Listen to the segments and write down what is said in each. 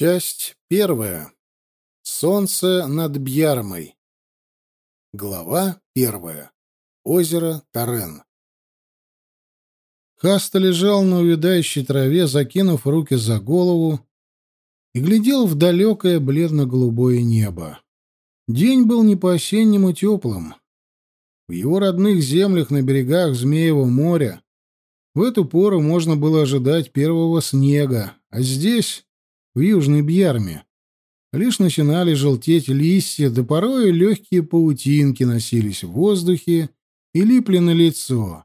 Часть первая. Солнце над Бьярмой. Глава первая. Озеро Тарен. Хаста лежал на увядающей траве, закинув руки за голову, и глядел в далекое бледно-голубое небо. День был не по-осеннему теплым. В его родных землях на берегах Змеевого моря в эту пору можно было ожидать первого снега, а здесь в Южной Бьярме. Лишь начинали желтеть листья, да порой легкие паутинки носились в воздухе и липли на лицо.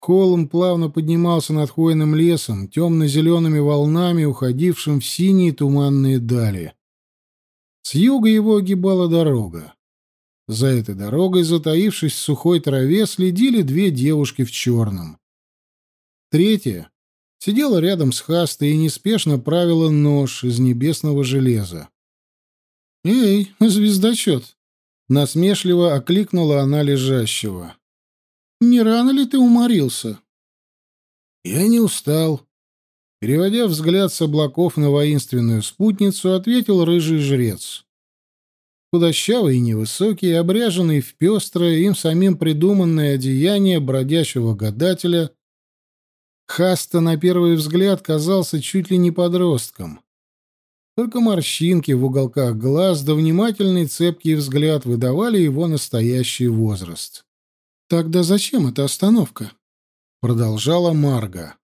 Холм плавно поднимался над хвойным лесом, темно-зелеными волнами, уходившим в синие туманные дали. С юга его огибала дорога. За этой дорогой, затаившись в сухой траве, следили две девушки в черном. Третья, сидела рядом с Хастой и неспешно правила нож из небесного железа. «Эй, звездочет!» — насмешливо окликнула она лежащего. «Не рано ли ты уморился?» «Я не устал». Переводя взгляд с облаков на воинственную спутницу, ответил рыжий жрец. Худощавый и невысокий, обряженный в пестрое, им самим придуманное одеяние бродячего гадателя — Хаста на первый взгляд казался чуть ли не подростком. Только морщинки в уголках глаз да внимательный цепкий взгляд выдавали его настоящий возраст. «Тогда зачем эта остановка?» — продолжала Марга.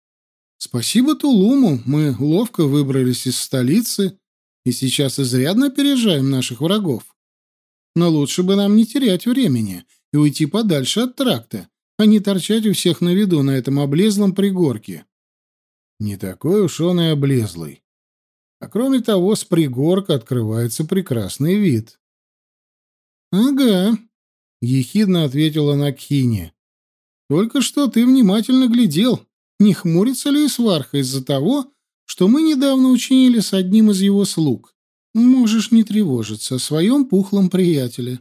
«Спасибо Тулуму, мы ловко выбрались из столицы и сейчас изрядно опережаем наших врагов. Но лучше бы нам не терять времени и уйти подальше от тракта, а не торчать у всех на виду на этом облезлом пригорке. Не такой уж он и облезлый. А кроме того, с пригорка открывается прекрасный вид. «Ага», — ехидно ответила Накхини. «Только что ты внимательно глядел, не хмурится ли сварха из-за того, что мы недавно учинили с одним из его слуг. Можешь не тревожиться о своем пухлом приятеле.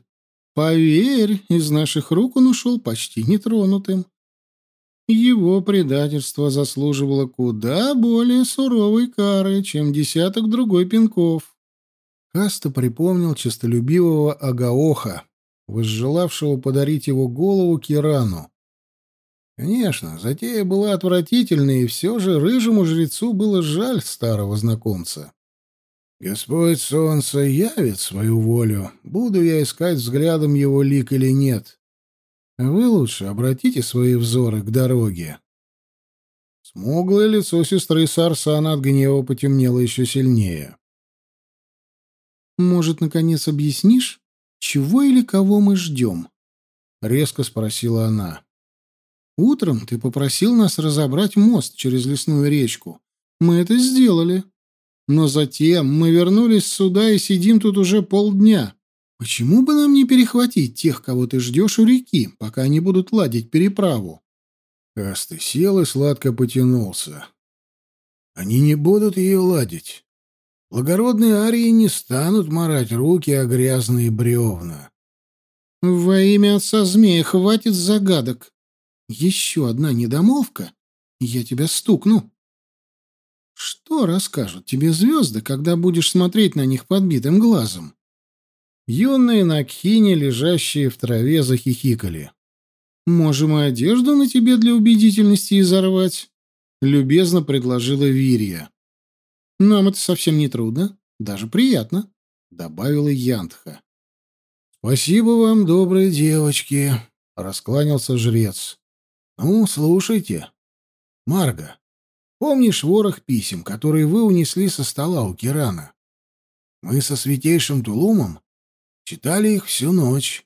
Поверь, из наших рук он ушел почти нетронутым. Его предательство заслуживало куда более суровой кары, чем десяток другой пинков. Каста припомнил честолюбивого Агаоха, возжелавшего подарить его голову Кирану. Конечно, затея была отвратительной, и все же рыжему жрецу было жаль старого знакомца. Господь Солнце явит свою волю, буду я искать взглядом его лик или нет. Вы лучше обратите свои взоры к дороге. Смуглое лицо сестры Сарсана от гнева потемнело еще сильнее. «Может, наконец объяснишь, чего или кого мы ждем?» — резко спросила она. «Утром ты попросил нас разобрать мост через лесную речку. Мы это сделали. Но затем мы вернулись сюда и сидим тут уже полдня. Почему бы нам не перехватить тех, кого ты ждешь у реки, пока они будут ладить переправу?» Касты сел и сладко потянулся. «Они не будут ее ладить. Благородные арии не станут марать руки о грязные бревна». «Во имя отца змея хватит загадок. Еще одна недомолвка, я тебя стукну». Что расскажут тебе звезды, когда будешь смотреть на них подбитым глазом? Юные Накхини, лежащие в траве, захихикали. «Можем и одежду на тебе для убедительности изорвать», — любезно предложила Вирья. «Нам это совсем не трудно, даже приятно», — добавила Янтха. «Спасибо вам, добрые девочки», — раскланялся жрец. «Ну, слушайте. Марга, Помнишь ворох писем, которые вы унесли со стола у Кирана? Мы со святейшим Тулумом читали их всю ночь.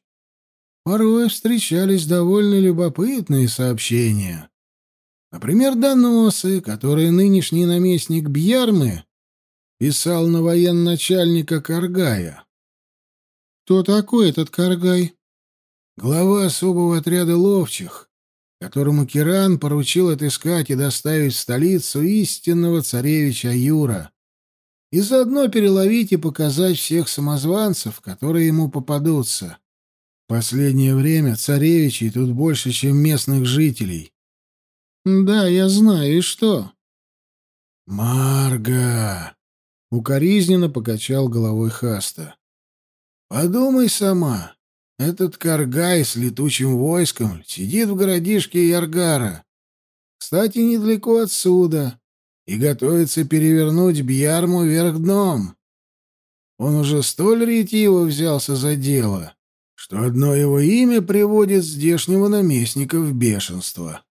Порой встречались довольно любопытные сообщения. Например, доносы, которые нынешний наместник Бьярмы писал на военачальника Каргая. «Кто такой этот Каргай?» «Глава особого отряда ловчих, которому Киран поручил отыскать и доставить в столицу истинного царевича Юра, и заодно переловить и показать всех самозванцев, которые ему попадутся. Последнее время царевичей тут больше, чем местных жителей. Да, я знаю, и что? Марга, Укоризненно покачал головой Хаста. Подумай сама. Этот Каргай с летучим войском сидит в городишке Яргара. Кстати, недалеко отсюда. И готовится перевернуть Бьярму вверх дном. Он уже столь ретиво взялся за дело, что одно его имя приводит здешнего наместника в бешенство.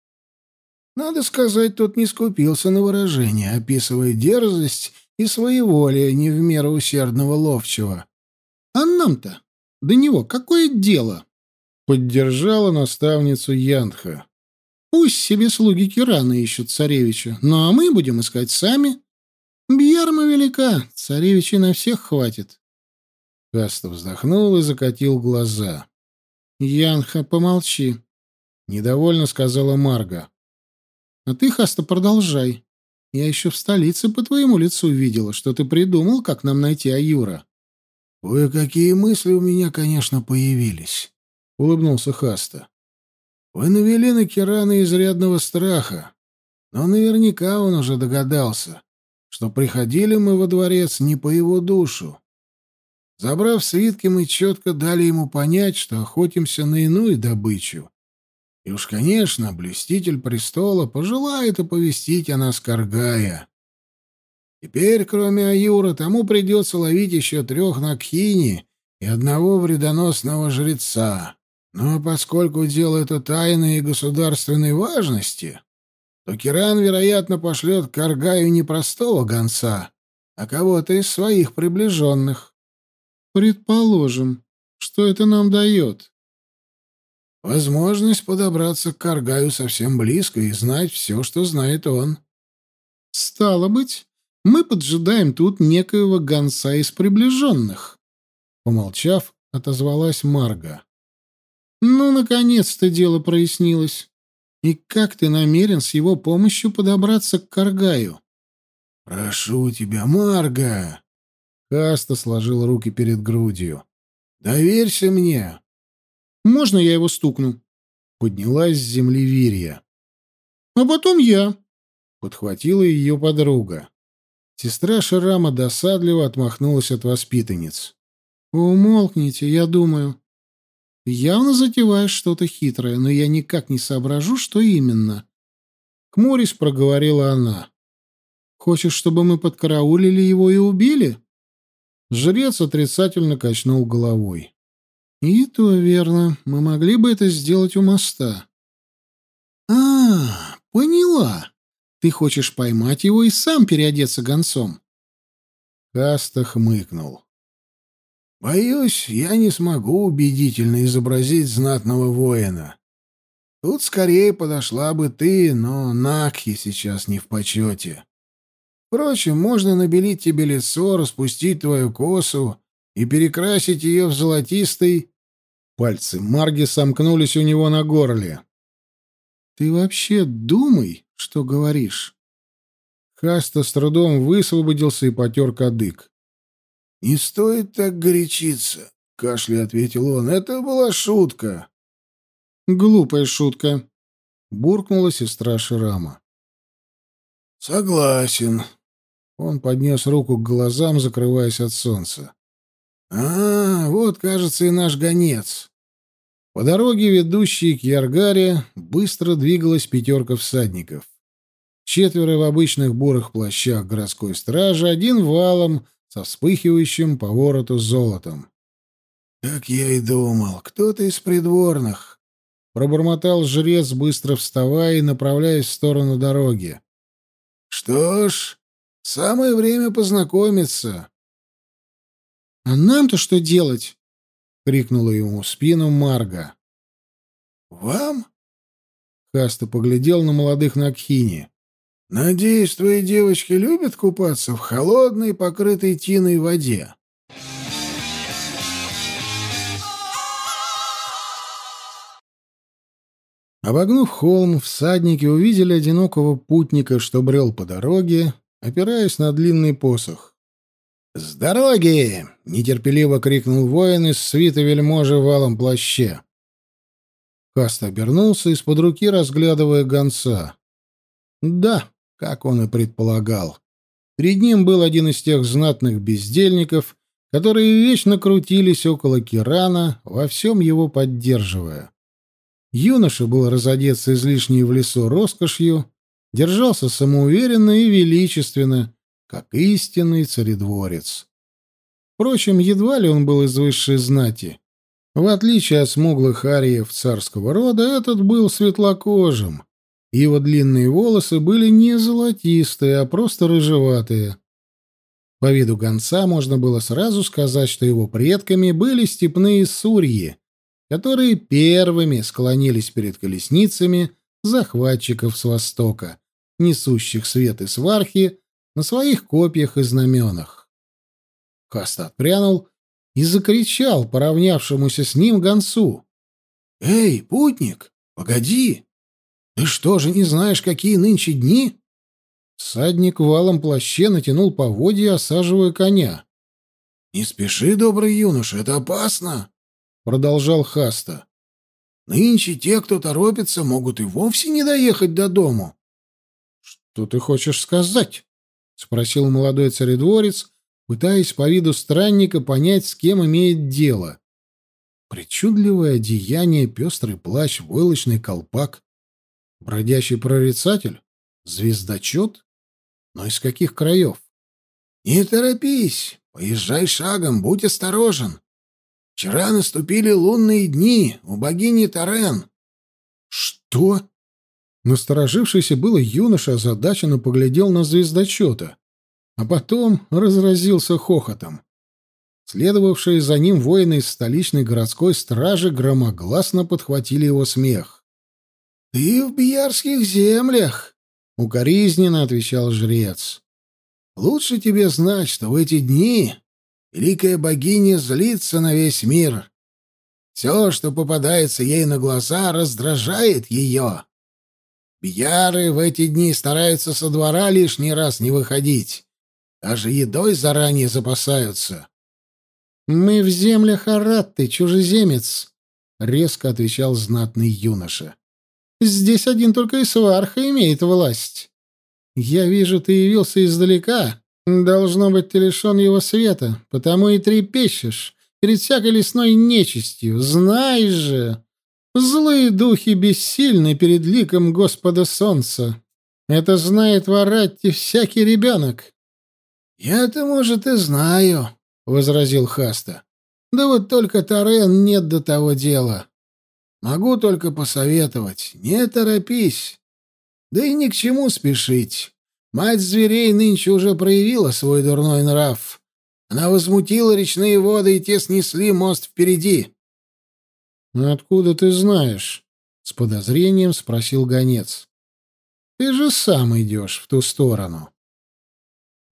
Надо сказать, тот не скупился на выражение, описывая дерзость и своеволие не в меру усердного ловчего. «А нам-то до него какое дело?» — поддержала наставницу Янха. «Пусть себе слуги Кирана ищут царевича, ну а мы будем искать сами. Бьярма велика, царевичей на всех хватит». Каста вздохнул и закатил глаза. «Янха, помолчи», — недовольно сказала Марга. «А ты, Хаста, продолжай. Я еще в столице по твоему лицу видела, что ты придумал, как нам найти Аюра». «Кое-какие мысли у меня, конечно, появились», — улыбнулся Хаста. «Вы навели на Кирана изрядного страха, но наверняка он уже догадался, что приходили мы во дворец не по его душу. Забрав свитки, мы четко дали ему понять, что охотимся на иную добычу. И уж, конечно, блюститель престола пожелает оповестить о нас Каргая. Теперь, кроме Аюра, тому придется ловить еще трех Накхини и одного вредоносного жреца. Но поскольку дело это тайной и государственной важности, то Киран, вероятно, пошлет к Каргаю не простого гонца, а кого-то из своих приближенных. Предположим, что это нам дает? Возможность подобраться к Каргаю совсем близко и знать все, что знает он. Стало быть, мы поджидаем тут некоего гонца из приближенных. Помолчав, отозвалась Марга. Ну, наконец-то дело прояснилось. И как ты намерен с его помощью подобраться к Каргаю? Прошу тебя, Марга. Каста сложил руки перед грудью. Доверься мне. Можно я его стукну? Поднялась с земли Вирья. А потом я. Подхватила ее подруга. Сестра Шрама досадливо отмахнулась от воспитанниц. «Умолкните, я думаю. Явно затеваешь что-то хитрое, но я никак не соображу, что именно». Хмурясь проговорила она. «Хочешь, чтобы мы подкараулили его и убили?» Жрец отрицательно качнул головой. «И то верно. Мы могли бы это сделать у моста». «А, поняла. Ты хочешь поймать его и сам переодеться гонцом?» Каста хмыкнул. «Боюсь, я не смогу убедительно изобразить знатного воина. Тут скорее подошла бы ты, но Накхи сейчас не в почете. Впрочем, можно набелить тебе лицо, распустить твою косу и перекрасить ее в золотистый...» Пальцы Марги сомкнулись у него на горле. «Ты вообще думай, что говоришь?» Хаста с трудом высвободился и потер кадык. «Не стоит так горячиться», — кашля ответил он. «Это была шутка». «Глупая шутка», — буркнула сестра Ширама. «Согласен». Он поднес руку к глазам, закрываясь от солнца. «А, вот, кажется, и наш гонец». По дороге, ведущей к Яргаре, быстро двигалась пятерка всадников. Четверо в обычных бурых плащах городской стражи, один валом со вспыхивающим по вороту золотом. «Как я и думал, кто-то из придворных», — пробормотал жрец, быстро вставая и направляясь в сторону дороги. «Что ж, самое время познакомиться». «А нам-то что делать?» — крикнула ему в спину Марга. «Вам?» Хаста поглядел на молодых Накхини. «Надеюсь, твои девочки любят купаться в холодной, покрытой тиной воде?» Обогнув холм, всадники увидели одинокого путника, что брел по дороге, опираясь на длинный посох. «С дороги!» — нетерпеливо крикнул воин из свита вельможи в валом плаще. Каст обернулся из-под руки, разглядывая гонца. «Да», как он и предполагал. Перед ним был один из тех знатных бездельников, которые вечно крутились около Кирана, во всем его поддерживая. Юноша был разодет с излишней в лесу роскошью, держался самоуверенно и величественно, как истинный царедворец. Впрочем, едва ли он был из высшей знати. В отличие от смуглых ариев царского рода, этот был светлокожим. Его длинные волосы были не золотистые, а просто рыжеватые. По виду гонца можно было сразу сказать, что его предками были степные сурьи, которые первыми склонились перед колесницами захватчиков с востока, несущих свет и свархи на своих копьях и знаменах. Каста отпрянул и закричал поравнявшемуся с ним гонцу. «Эй, путник, погоди! Ты что же не знаешь, какие нынче дни?» Садник валом плаще натянул поводья, осаживая коня. «Не спеши, добрый юноша, это опасно!» — продолжал Хаста. «Нынче те, кто торопится, могут и вовсе не доехать до дому». «Что ты хочешь сказать?» — спросил молодой царедворец, пытаясь по виду странника понять, с кем имеет дело. Причудливое одеяние, пестрый плащ, войлочный колпак. Бродящий прорицатель? Звездочет? Но из каких краев? «Не торопись, поезжай шагом, будь осторожен. Вчера наступили лунные дни у богини Тарен». «Что?» Насторожившийся было юноша озадаченно поглядел на звездочета, а потом разразился хохотом. Следовавшие за ним воины из столичной городской стражи громогласно подхватили его смех. «Ты в Бьярских землях!» — укоризненно отвечал жрец. «Лучше тебе знать, что в эти дни великая богиня злится на весь мир. Все, что попадается ей на глаза, раздражает ее. Бьяры в эти дни стараются со двора лишний раз не выходить. Даже едой заранее запасаются». «Мы в землях Аратты, чужеземец», — резко отвечал знатный юноша. Здесь один только Исварха имеет власть. Я вижу, ты явился издалека. Должно быть, ты лишен его света, потому и трепещешь перед всякой лесной нечистью. Знаешь же, злые духи бессильны перед ликом Господа Солнца. Это знает в Аратте всякий ребенок. — Я-то, может, и знаю, — возразил Хаста. — Да вот только Тарен нет до того дела. Могу только посоветовать, не торопись. Да и ни к чему спешить. Мать зверей нынче уже проявила свой дурной нрав. Она возмутила речные воды, и те снесли мост впереди. «Ну, — Откуда ты знаешь? — с подозрением спросил гонец. — Ты же сам идешь в ту сторону.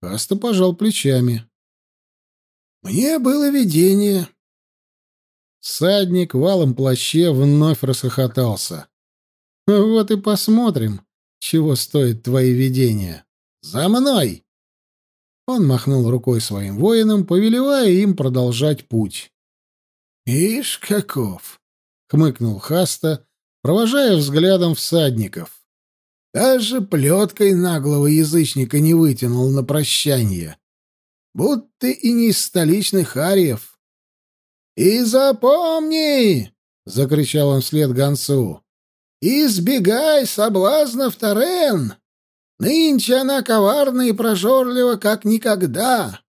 Каста пожал плечами. — Мне было видение. Садник в алом плаще вновь расхохотался. «Вот и посмотрим, чего стоит твои видения. За мной!» Он махнул рукой своим воинам, повелевая им продолжать путь. «Ишь, каков!» — хмыкнул Хаста, провожая взглядом всадников. «Даже плеткой наглого язычника не вытянул на прощание. Будто и не из столичных ариев». «И запомни!» — закричал он вслед гонцу. «Избегай соблазнов Тарен! Нынче она коварна и прожорлива, как никогда!»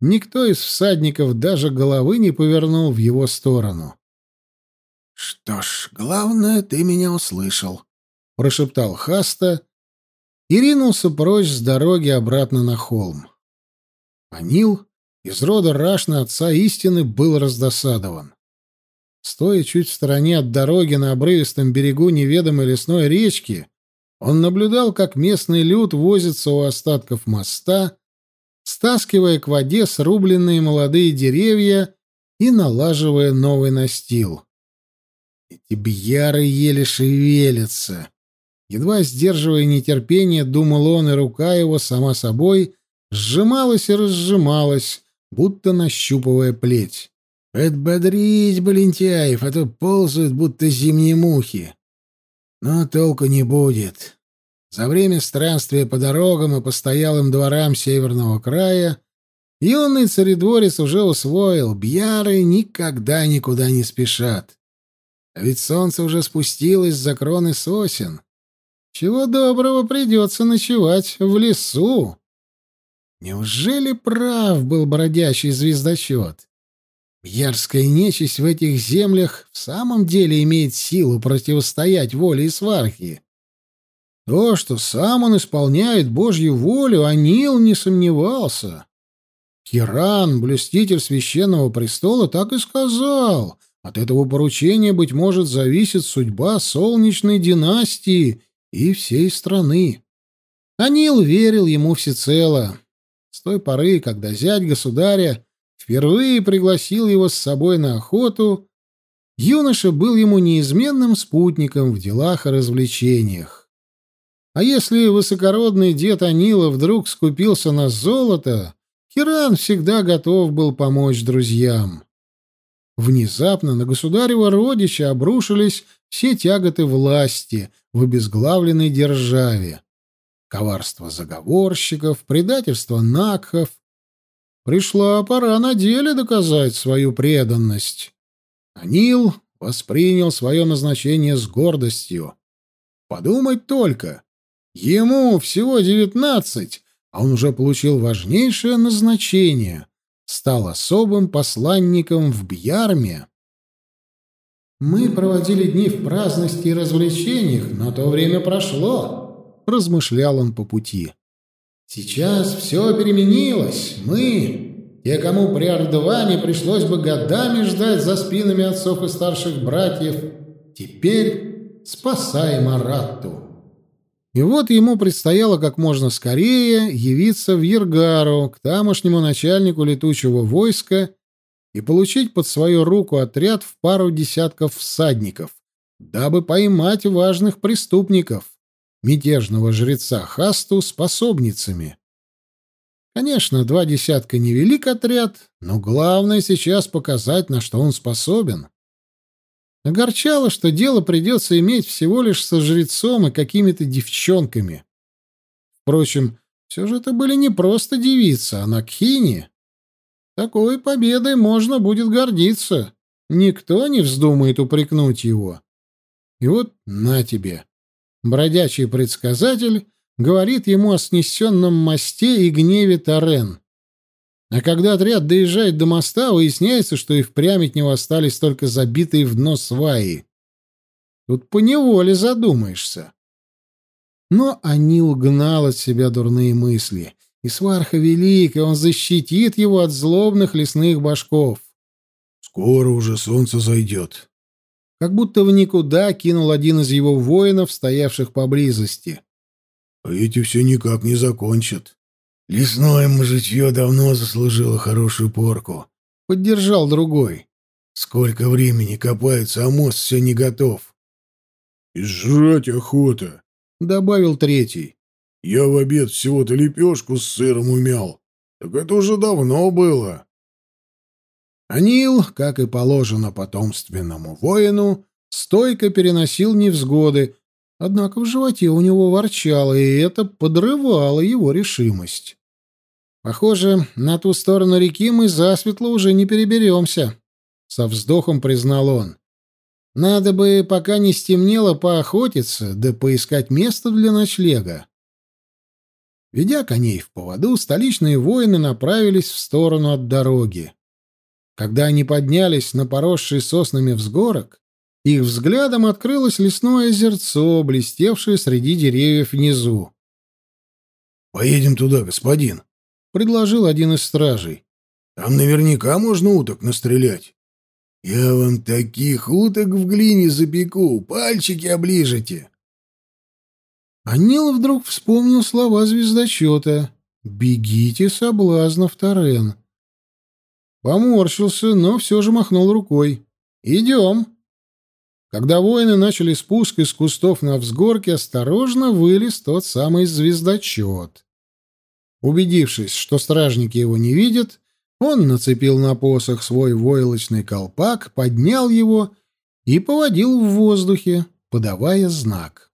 Никто из всадников даже головы не повернул в его сторону. «Что ж, главное, ты меня услышал», — прошептал Хаста и ринулся прочь с дороги обратно на холм. Анил из рода Рашна отца истины был раздосадован. Стоя чуть в стороне от дороги на обрывистом берегу неведомой лесной речки, он наблюдал, как местный люд возится у остатков моста, стаскивая к воде срубленные молодые деревья и налаживая новый настил. Эти бьяры еле шевелятся. Едва сдерживая нетерпение, думал он, и рука его сама собой сжималась и разжималась, будто нащупывая плеть. «Подбодрить бы лентяев, а то ползают, будто зимние мухи. Но толку не будет. За время странствия по дорогам и постоялым дворам северного края юный царедворец уже усвоил, бьяры никогда никуда не спешат. А ведь солнце уже спустилось за кроны сосен. Чего доброго придется ночевать в лесу. Неужели прав был бродячий звездочет? Ярская нечисть в этих землях в самом деле имеет силу противостоять воле и свархи. То, что сам он исполняет Божью волю, Анил не сомневался. Киран, блюститель священного престола, так и сказал. От этого поручения, быть может, зависит судьба солнечной династии и всей страны. Анил верил ему всецело. С той поры, когда зять государя впервые пригласил его с собой на охоту, юноша был ему неизменным спутником в делах и развлечениях. А если высокородный дед Анила вдруг скупился на золото, Киран всегда готов был помочь друзьям. Внезапно на государева родича обрушились все тяготы власти в обезглавленной державе. Коварство заговорщиков, предательство накхов, Пришла пора на деле доказать свою преданность. Анил воспринял свое назначение с гордостью. Подумать только. Ему всего девятнадцать, а он уже получил важнейшее назначение. Стал особым посланником в Бьярме. «Мы проводили дни в праздности и развлечениях, но то время прошло», — размышлял он по пути. Сейчас все переменилось. Мы, те, кому при Ардване пришлось бы годами ждать за спинами отцов и старших братьев, теперь спасаем Аратту. И вот ему предстояло как можно скорее явиться в Ергару, к тамошнему начальнику летучего войска, и получить под свою руку отряд в пару десятков всадников, дабы поймать важных преступников мятежного жреца Хасту способницами. Конечно, два десятка невелик отряд, но главное сейчас показать, на что он способен. Огорчало, что дело придется иметь всего лишь со жрецом и какими-то девчонками. Впрочем, все же это были не просто девицы, а Накхини. Такой победой можно будет гордиться. Никто не вздумает упрекнуть его. И вот на тебе. Бродячий предсказатель говорит ему о снесенном мосте и гневе Тарен. А когда отряд доезжает до моста, выясняется, что и впрямь от него остались только забитые в дно сваи. Тут поневоле задумаешься. Но Анил гнал от себя дурные мысли. И сварха велик, и он защитит его от злобных лесных башков. «Скоро уже солнце зайдет», как будто в никуда кинул один из его воинов, стоявших поблизости. «А эти все никак не закончат. Лесное мужичье давно заслужило хорошую порку», — поддержал другой. «Сколько времени копаются, а мост все не готов». «И жрать охота», — добавил третий. «Я в обед всего-то лепешку с сыром умял. Так это уже давно было». Анил, как и положено потомственному воину, стойко переносил невзгоды, однако в животе у него ворчало, и это подрывало его решимость. «Похоже, на ту сторону реки мы засветло уже не переберемся», — со вздохом признал он. «Надо бы, пока не стемнело, поохотиться, да поискать место для ночлега». Ведя коней в поводу, столичные воины направились в сторону от дороги. Когда они поднялись на поросший соснами взгорок, их взглядом открылось лесное озерцо, блестевшее среди деревьев внизу. «Поедем туда, господин», — предложил один из стражей. «Там наверняка можно уток настрелять». «Я вам таких уток в глине запеку, пальчики оближете». Анил вдруг вспомнил слова звездочета «Бегите, соблазнов Торен». Поморщился, но все же махнул рукой. «Идем». Когда воины начали спуск из кустов на взгорке, осторожно вылез тот самый звездочет. Убедившись, что стражники его не видят, он нацепил на посох свой войлочный колпак, поднял его и поводил в воздухе, подавая знак.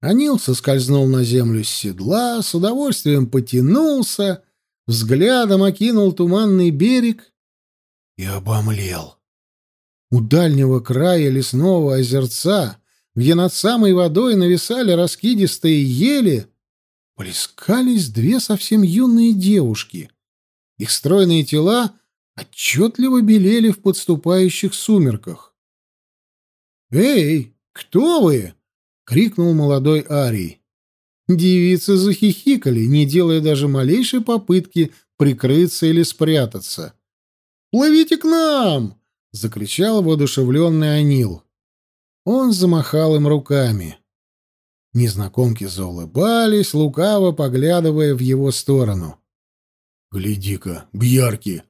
Анил соскользнул на землю с седла, с удовольствием потянулся — взглядом окинул туманный берег и обомлел. У дальнего края лесного озерца, где над самой водой нависали раскидистые ели, плескались две совсем юные девушки. Их стройные тела отчетливо белели в подступающих сумерках. «Эй, кто вы?» — крикнул молодой Арий. Девицы захихикали, не делая даже малейшей попытки прикрыться или спрятаться. «Плывите к нам!» — закричал воодушевленный Анил. Он замахал им руками. Незнакомки заулыбались, лукаво поглядывая в его сторону. «Гляди-ка, бьярки!»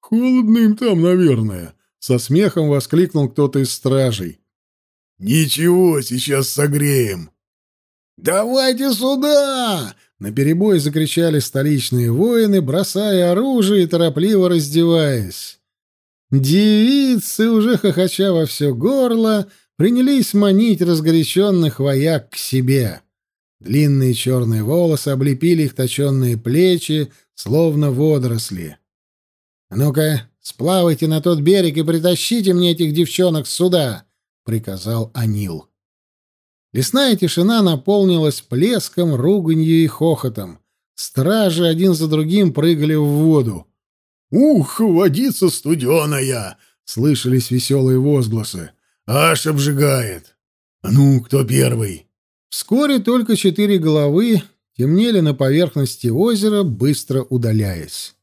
«Холодно им там, наверное!» — со смехом воскликнул кто-то из стражей. «Ничего, сейчас согреем!» «Давайте сюда!» — наперебой закричали столичные воины, бросая оружие и торопливо раздеваясь. Девицы, уже хохоча во все горло, принялись манить разгоряченных вояк к себе. Длинные черные волосы облепили их точенные плечи, словно водоросли. «А ну-ка, сплавайте на тот берег и притащите мне этих девчонок сюда!» приказал Анил. Лесная тишина наполнилась плеском, руганью и хохотом. Стражи один за другим прыгали в воду. «Ух, водица студеная!» — слышались веселые возгласы. «Аж обжигает! Ну, кто первый?» Вскоре только четыре головы темнели на поверхности озера, быстро удаляясь.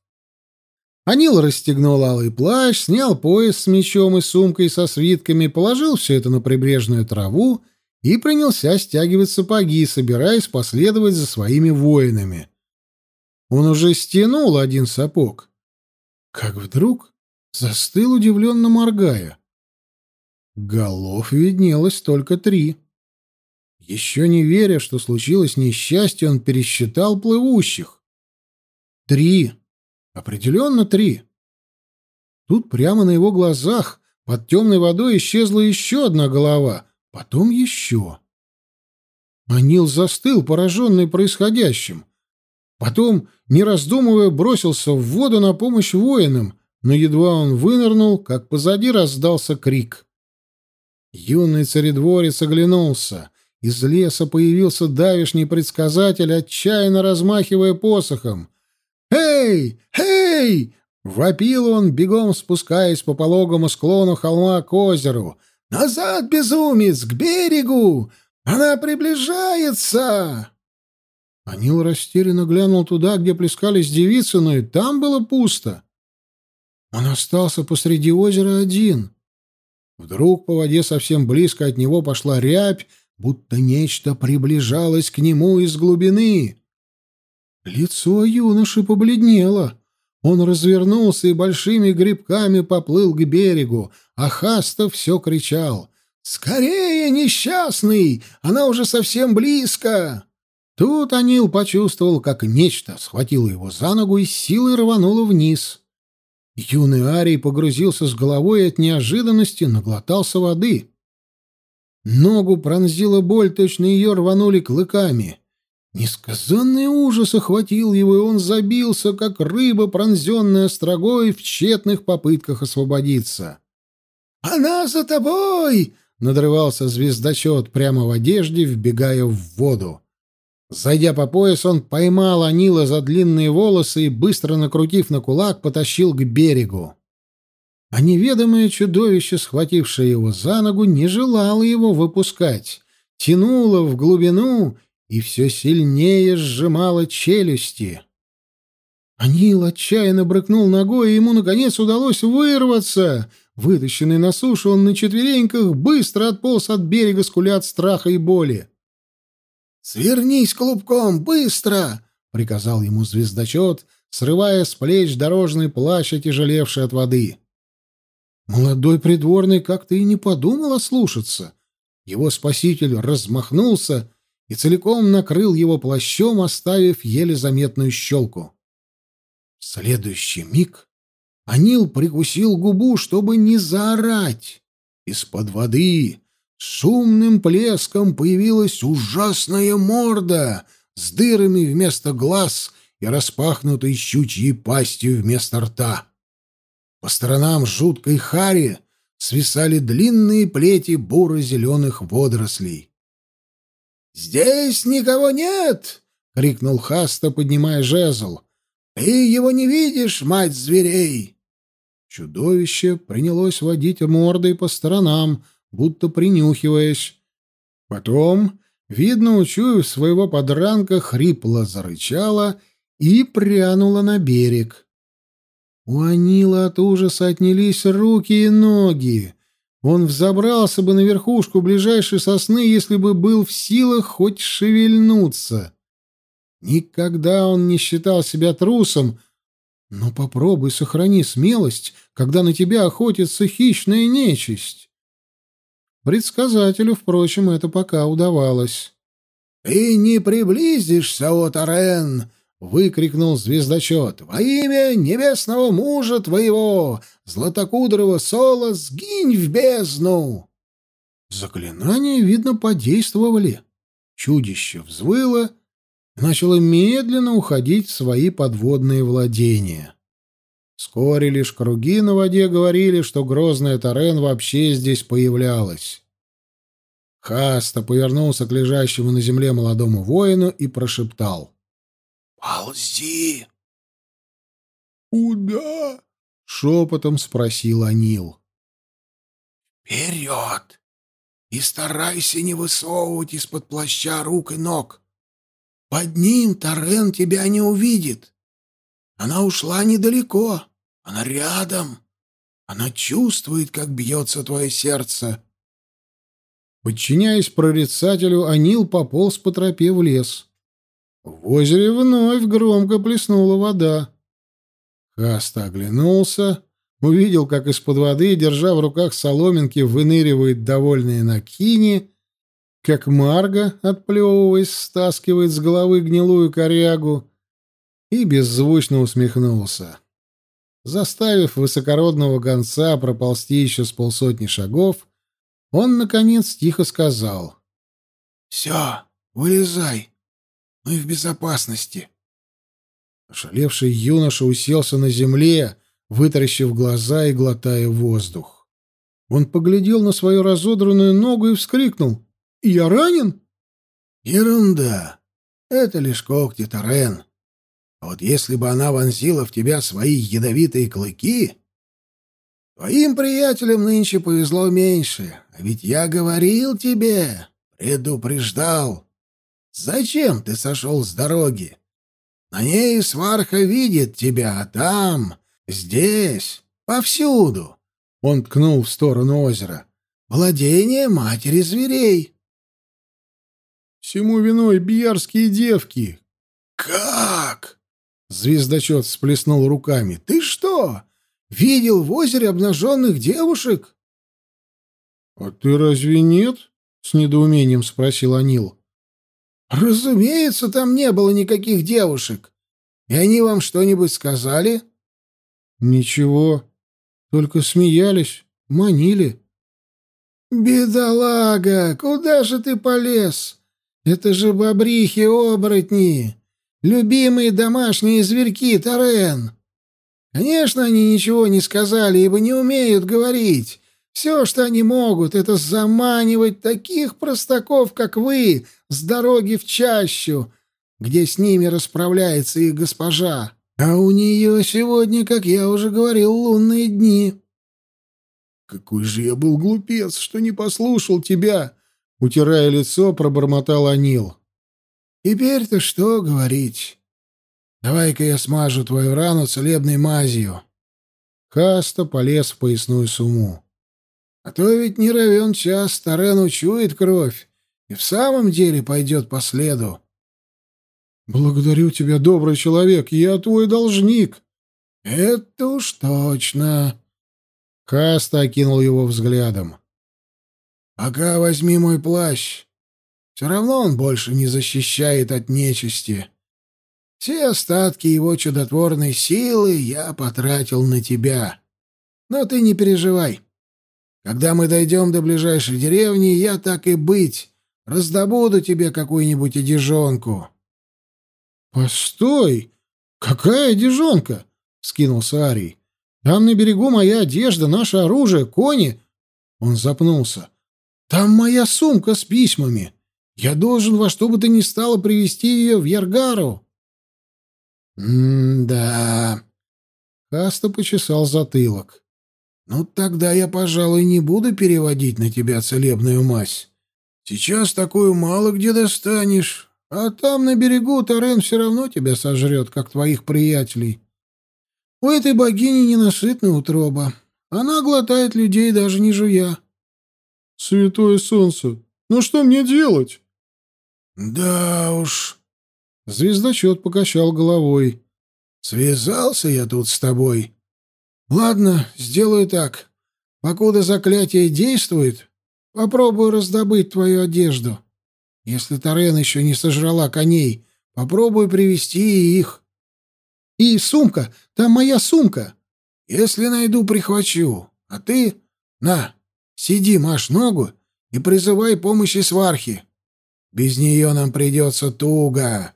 Анил расстегнул алый плащ, снял пояс с мечом и сумкой со свитками, положил все это на прибрежную траву и принялся стягивать сапоги, собираясь последовать за своими воинами. Он уже стянул один сапог, как вдруг застыл, удивленно моргая. Голов виднелось только три. Еще не веря, что случилось несчастье, он пересчитал плывущих. Три. Определенно три. Тут прямо на его глазах под темной водой исчезла еще одна голова, потом еще. Анил застыл, пораженный происходящим. Потом, не раздумывая, бросился в воду на помощь воинам, но едва он вынырнул, как позади раздался крик. Юный царедворец оглянулся. Из леса появился давишний предсказатель, отчаянно размахивая посохом. «Эй! Эй!» — вопил он, бегом спускаясь по пологому склону холма к озеру. «Назад, безумец, к берегу! Она приближается!» Анил растерянно глянул туда, где плескались девицы, но и там было пусто. Он остался посреди озера один. Вдруг по воде совсем близко от него пошла рябь, будто нечто приближалось к нему из глубины. Лицо юноши побледнело. Он развернулся и большими грибками поплыл к берегу, а Хастов все кричал. «Скорее, несчастный! Она уже совсем близко!» Тут Анил почувствовал, как нечто схватило его за ногу и силой рвануло вниз. Юный Арий погрузился с головой и от неожиданности наглотался воды. Ногу пронзила боль, точно ее рванули клыками. Несказанный ужас охватил его, и он забился, как рыба, пронзенная строгой в тщетных попытках освободиться. «Она за тобой!» — надрывался звездочет прямо в одежде, вбегая в воду. Зайдя по пояс, он поймал Анила за длинные волосы и, быстро накрутив на кулак, потащил к берегу. А неведомое чудовище, схватившее его за ногу, не желало его выпускать, тянуло в глубину и все сильнее сжимало челюсти. Анил отчаянно брыкнул ногой, и ему, наконец, удалось вырваться. Вытащенный на сушу, он на четвереньках быстро отполз от берега, скуля от страха и боли. «Свернись клубком, быстро!» — приказал ему звездочет, срывая с плеч дорожный плащ, отяжелевший от воды. Молодой придворный как-то и не подумал ослушаться. Его спаситель размахнулся и целиком накрыл его плащом, оставив еле заметную щелку. В следующий миг Анил прикусил губу, чтобы не заорать. Из-под воды, шумным плеском появилась ужасная морда с дырами вместо глаз и распахнутой щучьей пастью вместо рта. По сторонам жуткой хари свисали длинные плети буро-зеленых водорослей. «Здесь никого нет!» — крикнул Хаста, поднимая жезл. «Ты его не видишь, мать зверей!» Чудовище принялось водить мордой по сторонам, будто принюхиваясь. Потом, видно, учуяв своего подранка, хрипло зарычало и прянуло на берег. У Анила от ужаса отнялись руки и ноги. Он взобрался бы на верхушку ближайшей сосны, если бы был в силах хоть шевельнуться. Никогда он не считал себя трусом, но попробуй сохрани смелость, когда на тебя охотится хищная нечисть. Предсказателю, впрочем, это пока удавалось. — Ты не приблизишься, Отарен! Выкрикнул звездочет. «Во имя небесного мужа твоего, златокудрого Сола, сгинь в бездну!» Заклинания, видно, подействовали. Чудище взвыло начало медленно уходить в свои подводные владения. Вскоре лишь круги на воде говорили, что грозная Торен вообще здесь появлялась. Хаста повернулся к лежащему на земле молодому воину и прошептал. «Ползи!» «Куда?» — шепотом спросил Анил. «Вперед! И старайся не высовывать из-под плаща рук и ног. Под ним Торрен тебя не увидит. Она ушла недалеко, она рядом. Она чувствует, как бьется твое сердце». Подчиняясь прорицателю, Анил пополз по тропе в лес. В озере вновь громко плеснула вода. Хаста оглянулся, увидел, как из-под воды, держа в руках соломинки, выныривает довольная Накини, как Марга, отплевываясь, стаскивает с головы гнилую корягу, и беззвучно усмехнулся. Заставив высокородного гонца проползти еще с полсотни шагов, он, наконец, тихо сказал. — Все, вылезай мы в безопасности. Ошалевший юноша уселся на земле, вытаращив глаза и глотая воздух. Он поглядел на свою разодранную ногу и вскрикнул. «Я ранен?» «Ерунда. Это лишь когти Торен. А вот если бы она вонзила в тебя свои ядовитые клыки...» Твоим приятелям нынче повезло меньше, а ведь я говорил тебе, предупреждал. Зачем ты сошел с дороги? На ней сварха видит тебя, а там, здесь, повсюду. Он ткнул в сторону озера. Владение матери зверей. Всему виной бьярские девки. Как? Звездочет всплеснул руками. Ты что, видел в озере обнаженных девушек? — А ты разве нет? — с недоумением спросил Анил. Разумеется, там не было никаких девушек. И они вам что-нибудь сказали? Ничего. Только смеялись, манили. Бедолага, куда же ты полез? Это же бобрихи-оборотни, любимые домашние зверьки Торен. Конечно, они ничего не сказали, ибо не умеют говорить. Все, что они могут, это заманивать таких простаков, как вы, с дороги в чащу, где с ними расправляется их госпожа. А у нее сегодня, как я уже говорил, лунные дни. Какой же я был глупец, что не послушал тебя, утирая лицо, пробормотал Анил. Теперь-то что говорить? Давай-ка я смажу твою рану целебной мазью. Каста полез в поясную сумму. А то ведь не равен час Тарен учует кровь и в самом деле пойдет по следу. «Благодарю тебя, добрый человек, я твой должник». «Это уж точно». Каста окинул его взглядом. «Пока возьми мой плащ. Все равно он больше не защищает от нечисти. Все остатки его чудотворной силы я потратил на тебя. Но ты не переживай. Когда мы дойдем до ближайшей деревни, я так и быть, раздобуду тебе какую-нибудь одежонку». «Постой! Какая одежонка?» — скинулся Арий. «Там на берегу моя одежда, наше оружие, кони...» Он запнулся. «Там моя сумка с письмами. Я должен во что бы то ни стало привести ее в Яргару». «М-да...» Хаста почесал затылок. «Ну, тогда я, пожалуй, не буду переводить на тебя целебную мазь. Сейчас такую мало где достанешь, а там на берегу Торрен все равно тебя сожрет, как твоих приятелей. У этой богини ненасытная утроба. Она глотает людей, даже не жуя». «Святое солнце, ну что мне делать?» «Да уж...» Звездочет покачал головой. «Связался я тут с тобой. Ладно, сделаю так. Покуда заклятие действует, попробую раздобыть твою одежду. Если Тарен еще не сожрала коней, попробую привести их. И сумка, там моя сумка. Если найду, прихвачу. А ты, на, сиди, маш ногу и призывай помощи свархи. Без нее нам придется туго.